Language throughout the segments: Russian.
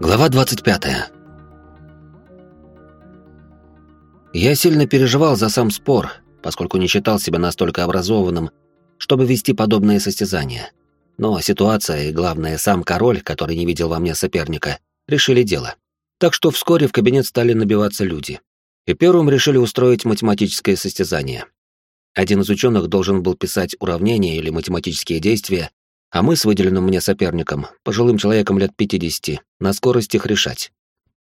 Глава 25. Я сильно переживал за сам спор, поскольку не считал себя настолько образованным, чтобы вести подобные состязания. Но ситуация и, главное, сам король, который не видел во мне соперника, решили дело. Так что вскоре в кабинет стали набиваться люди. И первым решили устроить математическое состязание. Один из ученых должен был писать уравнения или математические действия, а мы с выделенным мне соперником, пожилым человеком лет 50, на скорость их решать.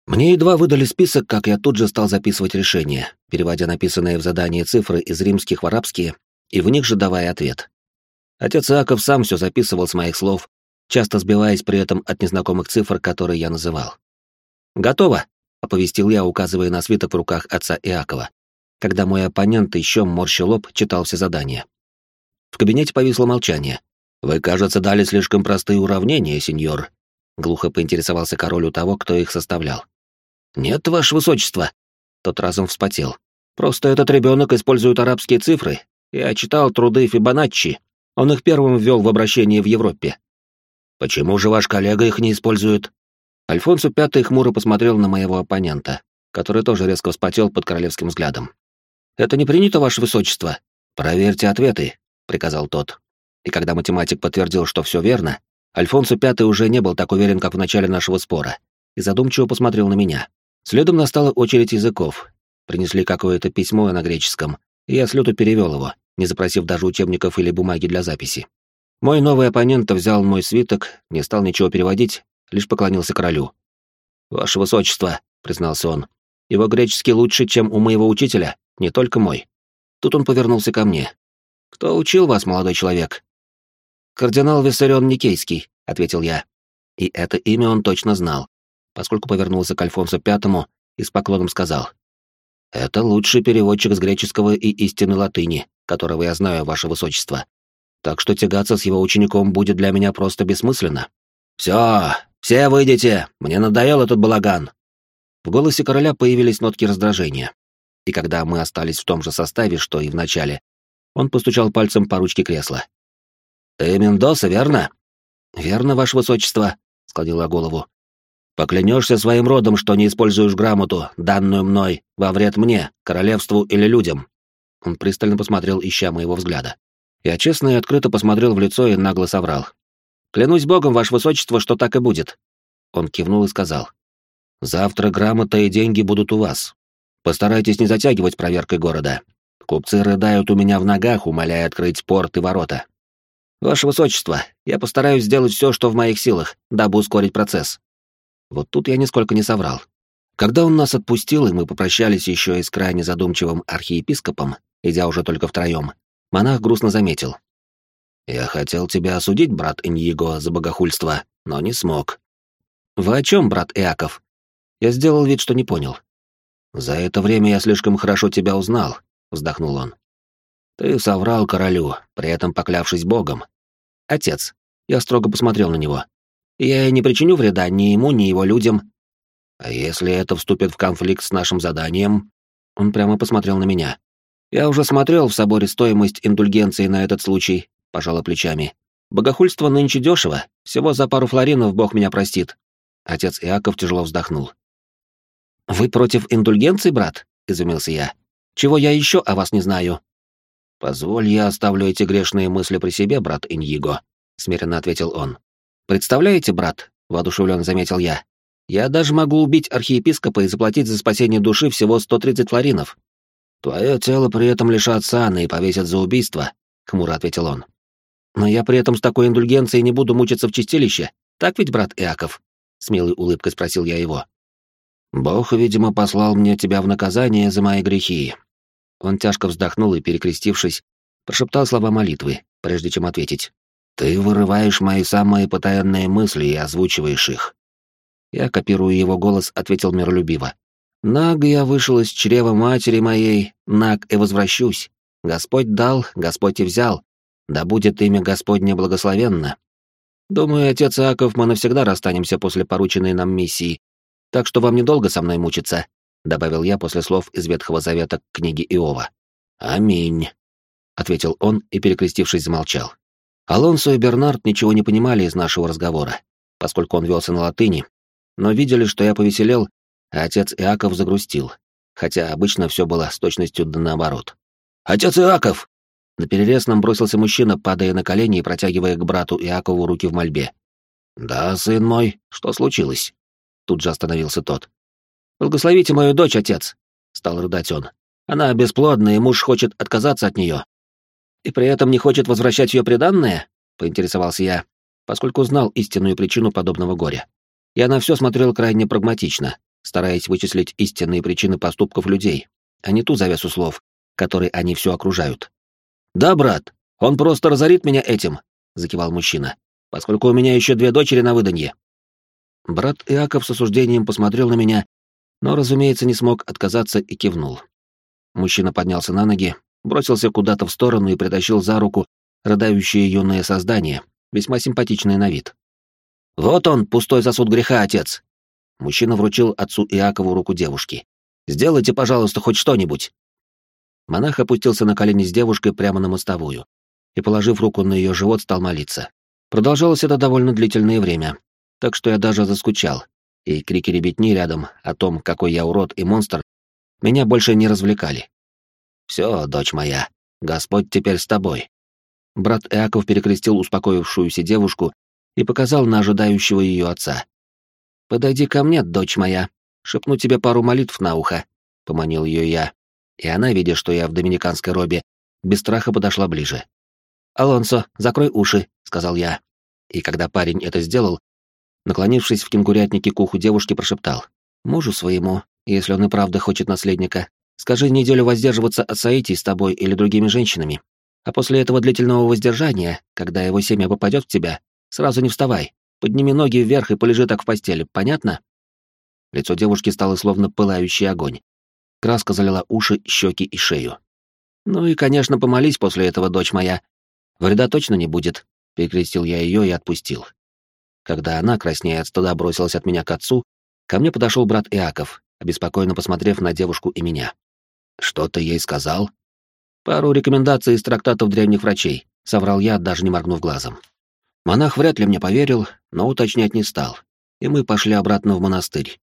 Мне едва выдали список, как я тут же стал записывать решения, переводя написанные в задании цифры из римских в арабские и в них же давая ответ. Отец Иаков сам все записывал с моих слов, часто сбиваясь при этом от незнакомых цифр, которые я называл. «Готово», — оповестил я, указывая на свиток в руках отца Иакова, когда мой оппонент еще морщил лоб читал все задания. В кабинете повисло молчание. «Вы, кажется, дали слишком простые уравнения, сеньор», — глухо поинтересовался король у того, кто их составлял. «Нет, ваше высочество». Тот разом вспотел. «Просто этот ребенок использует арабские цифры. Я читал труды Фибоначчи. Он их первым ввел в обращение в Европе». «Почему же ваш коллега их не использует?» Альфонсо Пятый хмуро посмотрел на моего оппонента, который тоже резко вспотел под королевским взглядом. «Это не принято, ваше высочество?» «Проверьте ответы», — приказал тот. И когда математик подтвердил, что все верно, Альфонсо Пятый уже не был так уверен, как в начале нашего спора, и задумчиво посмотрел на меня. Следом настала очередь языков. Принесли какое-то письмо на греческом, и я с лету перевел его, не запросив даже учебников или бумаги для записи. Мой новый оппонент взял мой свиток, не стал ничего переводить, лишь поклонился королю. «Ваше высочество», — признался он, — «его греческий лучше, чем у моего учителя, не только мой». Тут он повернулся ко мне. «Кто учил вас, молодой человек?» «Кардинал Виссарион Никейский», — ответил я. И это имя он точно знал, поскольку повернулся к Альфонсо Пятому и с поклоном сказал. «Это лучший переводчик с греческого и истинной латыни, которого я знаю, ваше высочество. Так что тягаться с его учеником будет для меня просто бессмысленно». «Все, все выйдите, мне надоел этот балаган». В голосе короля появились нотки раздражения. И когда мы остались в том же составе, что и в начале, он постучал пальцем по ручке кресла. «Ты Мендоса, верно?» «Верно, ваше высочество», — склонила голову. «Поклянешься своим родом, что не используешь грамоту, данную мной, во вред мне, королевству или людям». Он пристально посмотрел, ища моего взгляда. Я честно и открыто посмотрел в лицо и нагло соврал. «Клянусь богом, ваше высочество, что так и будет». Он кивнул и сказал. «Завтра грамота и деньги будут у вас. Постарайтесь не затягивать проверкой города. Купцы рыдают у меня в ногах, умоляя открыть порт и ворота. «Ваше Высочество, я постараюсь сделать все, что в моих силах, дабы ускорить процесс». Вот тут я нисколько не соврал. Когда он нас отпустил, и мы попрощались еще и с крайне задумчивым архиепископом, идя уже только втроем, монах грустно заметил. «Я хотел тебя осудить, брат Иньего, за богохульство, но не смог». «Вы о чем, брат Иаков?» Я сделал вид, что не понял. «За это время я слишком хорошо тебя узнал», — вздохнул он. Ты соврал королю, при этом поклявшись богом. Отец, я строго посмотрел на него. Я не причиню вреда ни ему, ни его людям. А если это вступит в конфликт с нашим заданием? Он прямо посмотрел на меня. Я уже смотрел в соборе стоимость индульгенции на этот случай, пожала плечами. Богохульство нынче дешево, всего за пару флоринов бог меня простит. Отец Иаков тяжело вздохнул. «Вы против индульгенции, брат?» — изумился я. «Чего я еще о вас не знаю?» «Позволь, я оставлю эти грешные мысли при себе, брат Иньего», — смиренно ответил он. «Представляете, брат», — воодушевленно заметил я, «я даже могу убить архиепископа и заплатить за спасение души всего 130 флоринов». «Твое тело при этом лишат сана и повесят за убийство», — хмуро ответил он. «Но я при этом с такой индульгенцией не буду мучиться в чистилище, так ведь, брат Иаков?» — с милой улыбкой спросил я его. «Бог, видимо, послал мне тебя в наказание за мои грехи», он тяжко вздохнул и, перекрестившись, прошептал слова молитвы, прежде чем ответить. «Ты вырываешь мои самые потаенные мысли и озвучиваешь их». Я, копируя его голос, ответил миролюбиво. «Наг я вышел из чрева матери моей, наг и возвращусь. Господь дал, Господь и взял. Да будет имя Господне благословенно. Думаю, отец Иаков, мы навсегда расстанемся после порученной нам миссии, так что вам недолго со мной мучиться добавил я после слов из Ветхого Завета книги Иова. Аминь, ответил он и, перекрестившись, замолчал. Алонсо и Бернард ничего не понимали из нашего разговора, поскольку он велся на латыни, но видели, что я повеселел, а отец Иаков загрустил, хотя обычно все было с точностью да наоборот. «Отец Иаков!» На перерез нам бросился мужчина, падая на колени и протягивая к брату Иакову руки в мольбе. «Да, сын мой, что случилось?» Тут же остановился тот. «Благословите мою дочь, отец!» — стал рыдать он. «Она бесплодна, и муж хочет отказаться от нее». «И при этом не хочет возвращать ее приданное?» — поинтересовался я, поскольку знал истинную причину подобного горя. Я на все смотрел крайне прагматично, стараясь вычислить истинные причины поступков людей, а не ту завесу слов, которой они все окружают. «Да, брат, он просто разорит меня этим», — закивал мужчина поскольку у меня еще две дочери на выданье. Брат Иаков с осуждением посмотрел на меня, но, разумеется, не смог отказаться и кивнул. Мужчина поднялся на ноги, бросился куда-то в сторону и притащил за руку рыдающее юное создание, весьма симпатичное на вид. «Вот он, пустой сосуд греха, отец!» Мужчина вручил отцу Иакову руку девушки. «Сделайте, пожалуйста, хоть что-нибудь!» Монах опустился на колени с девушкой прямо на мостовую и, положив руку на ее живот, стал молиться. Продолжалось это довольно длительное время, так что я даже заскучал, и крики ребятни рядом о том, какой я урод и монстр, меня больше не развлекали. «Все, дочь моя, Господь теперь с тобой». Брат Иаков перекрестил успокоившуюся девушку и показал на ожидающего ее отца. «Подойди ко мне, дочь моя, шепну тебе пару молитв на ухо», — поманил ее я, и она, видя, что я в доминиканской робе, без страха подошла ближе. «Алонсо, закрой уши», — сказал я. И когда парень это сделал, наклонившись в кенгурятнике к уху девушки, прошептал. «Мужу своему, если он и правда хочет наследника, скажи неделю воздерживаться от соитий с тобой или другими женщинами. А после этого длительного воздержания, когда его семя попадет в тебя, сразу не вставай, подними ноги вверх и полежи так в постели, понятно?» Лицо девушки стало словно пылающий огонь. Краска залила уши, щеки и шею. «Ну и, конечно, помолись после этого, дочь моя», Вреда точно не будет, перекрестил я ее и отпустил. Когда она, краснея от стыда, бросилась от меня к отцу, ко мне подошел брат Иаков, обеспокоенно посмотрев на девушку и меня. «Что ты ей сказал?» «Пару рекомендаций из трактатов древних врачей», — соврал я, даже не моргнув глазом. Монах вряд ли мне поверил, но уточнять не стал, и мы пошли обратно в монастырь.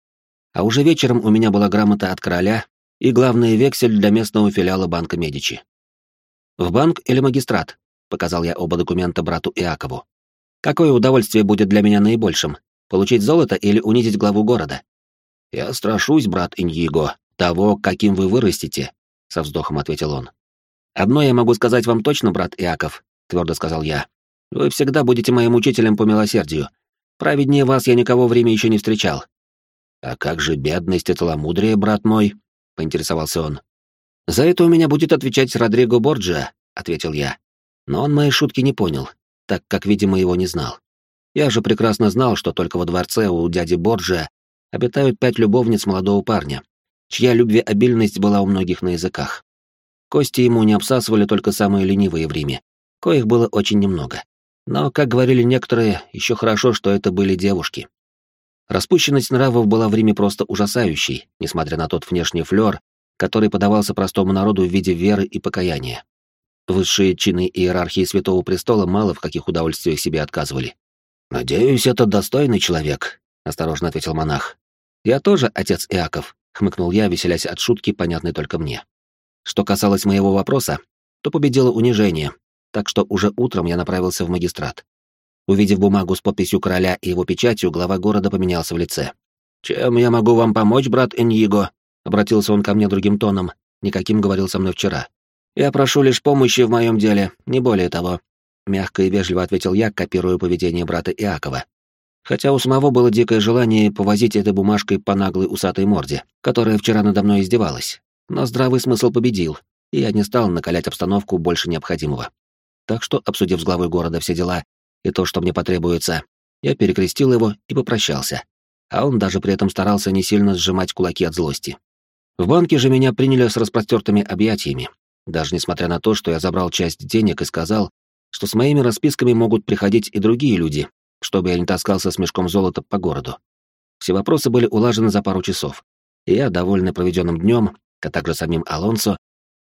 А уже вечером у меня была грамота от короля и главный вексель для местного филиала банка Медичи. «В банк или магистрат?» показал я оба документа брату Иакову. Какое удовольствие будет для меня наибольшим? Получить золото или унизить главу города? Я страшусь, брат Иньего, того, каким вы вырастете, со вздохом ответил он. Одно я могу сказать вам точно, брат Иаков, твердо сказал я. Вы всегда будете моим учителем по милосердию. Праведнее вас я никого в еще не встречал. А как же бедность и целомудрие, брат мой? поинтересовался он. За это у меня будет отвечать Родриго Борджиа, ответил я. Но он моей шутки не понял, так как, видимо, его не знал. Я же прекрасно знал, что только во дворце у дяди Борджия обитают пять любовниц молодого парня, чья любвеобильность была у многих на языках. Кости ему не обсасывали только самые ленивые в Риме, коих было очень немного. Но, как говорили некоторые, еще хорошо, что это были девушки. Распущенность нравов была в Риме просто ужасающей, несмотря на тот внешний флёр, который подавался простому народу в виде веры и покаяния. Высшие чины иерархии Святого Престола мало в каких удовольствиях себе отказывали. «Надеюсь, это достойный человек», — осторожно ответил монах. «Я тоже отец Иаков», — хмыкнул я, веселясь от шутки, понятной только мне. Что касалось моего вопроса, то победило унижение, так что уже утром я направился в магистрат. Увидев бумагу с подписью короля и его печатью, глава города поменялся в лице. «Чем я могу вам помочь, брат Эньиго?» — обратился он ко мне другим тоном, никаким говорил со мной вчера. «Я прошу лишь помощи в моем деле, не более того», — мягко и вежливо ответил я, копируя поведение брата Иакова. Хотя у самого было дикое желание повозить этой бумажкой по наглой усатой морде, которая вчера надо мной издевалась. Но здравый смысл победил, и я не стал накалять обстановку больше необходимого. Так что, обсудив с главой города все дела и то, что мне потребуется, я перекрестил его и попрощался. А он даже при этом старался не сильно сжимать кулаки от злости. В банке же меня приняли с распростертыми объятиями, даже несмотря на то, что я забрал часть денег и сказал, что с моими расписками могут приходить и другие люди, чтобы я не таскался с мешком золота по городу. Все вопросы были улажены за пару часов, и я, довольный проведенным днем, а также самим Алонсо,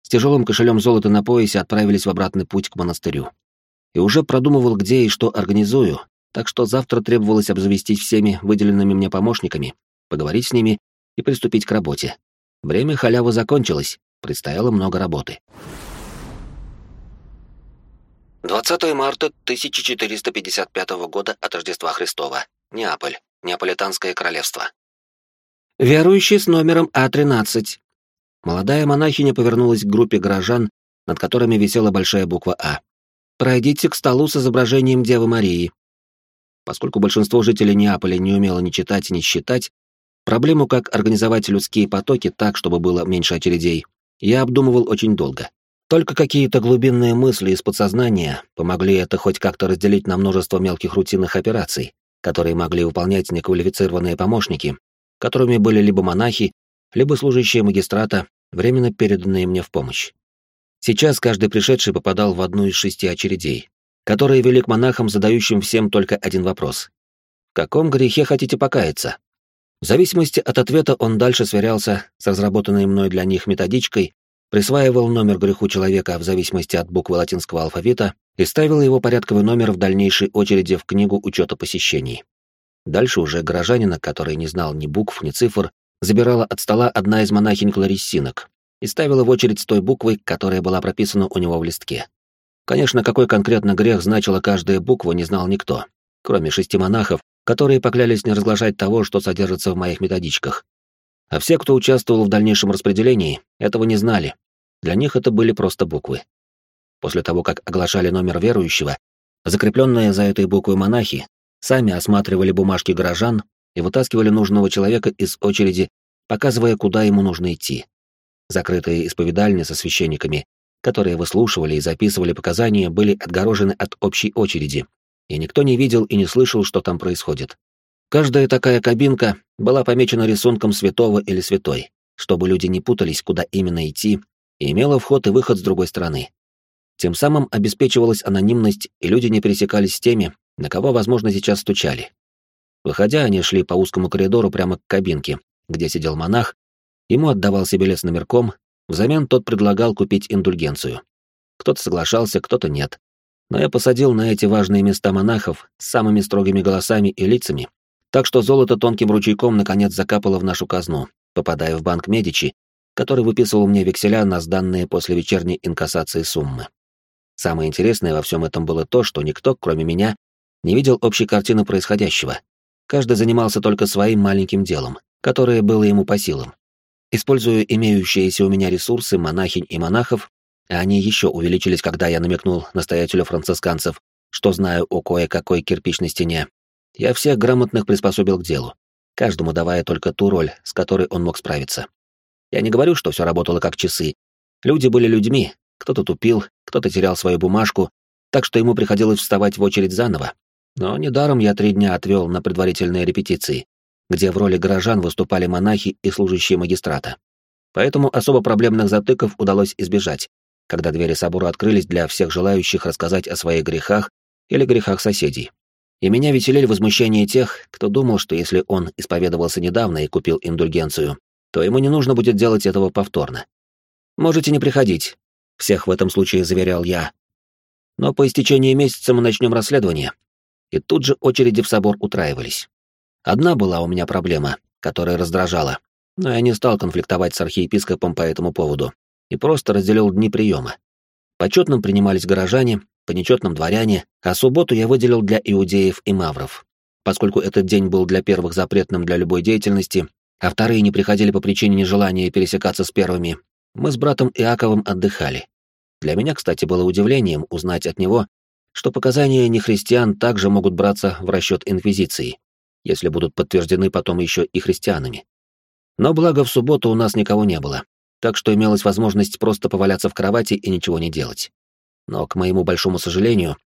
с тяжелым кошелем золота на поясе отправились в обратный путь к монастырю. И уже продумывал, где и что организую, так что завтра требовалось обзавестись всеми выделенными мне помощниками, поговорить с ними и приступить к работе. Время халявы закончилось, предстояло много работы. 20 марта 1455 года от Рождества Христова. Неаполь. Неаполитанское королевство. Верующий с номером А13. Молодая монахиня повернулась к группе горожан, над которыми висела большая буква А. Пройдите к столу с изображением Девы Марии. Поскольку большинство жителей Неаполя не умело ни читать, ни считать, проблему, как организовать людские потоки так, чтобы было меньше очередей, я обдумывал очень долго. Только какие-то глубинные мысли из подсознания помогли это хоть как-то разделить на множество мелких рутинных операций, которые могли выполнять неквалифицированные помощники, которыми были либо монахи, либо служащие магистрата, временно переданные мне в помощь. Сейчас каждый пришедший попадал в одну из шести очередей, которые вели к монахам, задающим всем только один вопрос. «В каком грехе хотите покаяться?» В зависимости от ответа он дальше сверялся с разработанной мной для них методичкой, присваивал номер греху человека в зависимости от буквы латинского алфавита и ставил его порядковый номер в дальнейшей очереди в книгу учета посещений. Дальше уже горожанина, который не знал ни букв, ни цифр, забирала от стола одна из монахинь-клариссинок и ставила в очередь с той буквой, которая была прописана у него в листке. Конечно, какой конкретно грех значила каждая буква, не знал никто, кроме шести монахов, которые поклялись не разглашать того, что содержится в моих методичках. А все, кто участвовал в дальнейшем распределении, этого не знали. Для них это были просто буквы. После того, как оглашали номер верующего, закрепленные за этой буквой монахи сами осматривали бумажки горожан и вытаскивали нужного человека из очереди, показывая, куда ему нужно идти. Закрытые исповедальни со священниками которые выслушивали и записывали показания, были отгорожены от общей очереди, и никто не видел и не слышал, что там происходит. Каждая такая кабинка была помечена рисунком святого или святой, чтобы люди не путались, куда именно идти, и имела вход и выход с другой стороны. Тем самым обеспечивалась анонимность, и люди не пересекались с теми, на кого, возможно, сейчас стучали. Выходя, они шли по узкому коридору прямо к кабинке, где сидел монах, ему отдавался билет с номерком, Взамен тот предлагал купить индульгенцию. Кто-то соглашался, кто-то нет. Но я посадил на эти важные места монахов с самыми строгими голосами и лицами, так что золото тонким ручейком наконец закапало в нашу казну, попадая в банк Медичи, который выписывал мне векселя на сданные после вечерней инкассации суммы. Самое интересное во всем этом было то, что никто, кроме меня, не видел общей картины происходящего. Каждый занимался только своим маленьким делом, которое было ему по силам. Используя имеющиеся у меня ресурсы монахинь и монахов, а они еще увеличились, когда я намекнул настоятелю францисканцев, что знаю о кое-какой кирпичной стене, я всех грамотных приспособил к делу, каждому давая только ту роль, с которой он мог справиться. Я не говорю, что все работало как часы. Люди были людьми, кто-то тупил, кто-то терял свою бумажку, так что ему приходилось вставать в очередь заново. Но недаром я три дня отвел на предварительные репетиции где в роли горожан выступали монахи и служащие магистрата. Поэтому особо проблемных затыков удалось избежать, когда двери собора открылись для всех желающих рассказать о своих грехах или грехах соседей. И меня веселили возмущение тех, кто думал, что если он исповедовался недавно и купил индульгенцию, то ему не нужно будет делать этого повторно. «Можете не приходить», — всех в этом случае заверял я. «Но по истечении месяца мы начнем расследование». И тут же очереди в собор утраивались. Одна была у меня проблема, которая раздражала, но я не стал конфликтовать с архиепископом по этому поводу и просто разделил дни приема. Почетным принимались горожане, по нечетным дворяне, а субботу я выделил для иудеев и мавров. Поскольку этот день был для первых запретным для любой деятельности, а вторые не приходили по причине нежелания пересекаться с первыми, мы с братом Иаковым отдыхали. Для меня, кстати, было удивлением узнать от него, что показания нехристиан также могут браться в расчет инквизиции если будут подтверждены потом еще и христианами. Но благо в субботу у нас никого не было, так что имелась возможность просто поваляться в кровати и ничего не делать. Но, к моему большому сожалению,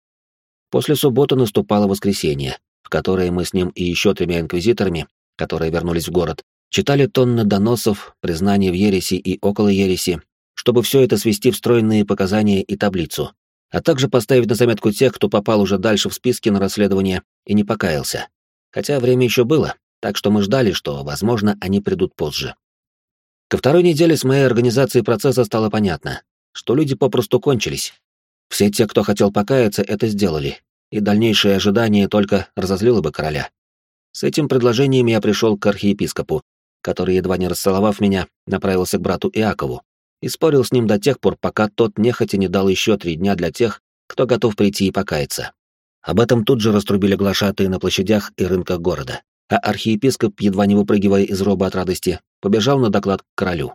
после субботы наступало воскресенье, в которое мы с ним и еще тремя инквизиторами, которые вернулись в город, читали тонны доносов, признаний в ереси и около ереси, чтобы все это свести в стройные показания и таблицу, а также поставить на заметку тех, кто попал уже дальше в списке на расследование и не покаялся. Хотя время еще было, так что мы ждали, что, возможно, они придут позже. Ко второй неделе с моей организацией процесса стало понятно, что люди попросту кончились. Все те, кто хотел покаяться, это сделали, и дальнейшее ожидание только разозлило бы короля. С этим предложением я пришел к архиепископу, который, едва не расцеловав меня, направился к брату Иакову и спорил с ним до тех пор, пока тот нехотя не дал еще три дня для тех, кто готов прийти и покаяться. Об этом тут же раструбили глашатые на площадях и рынках города, а архиепископ, едва не выпрыгивая из роба от радости, побежал на доклад к королю.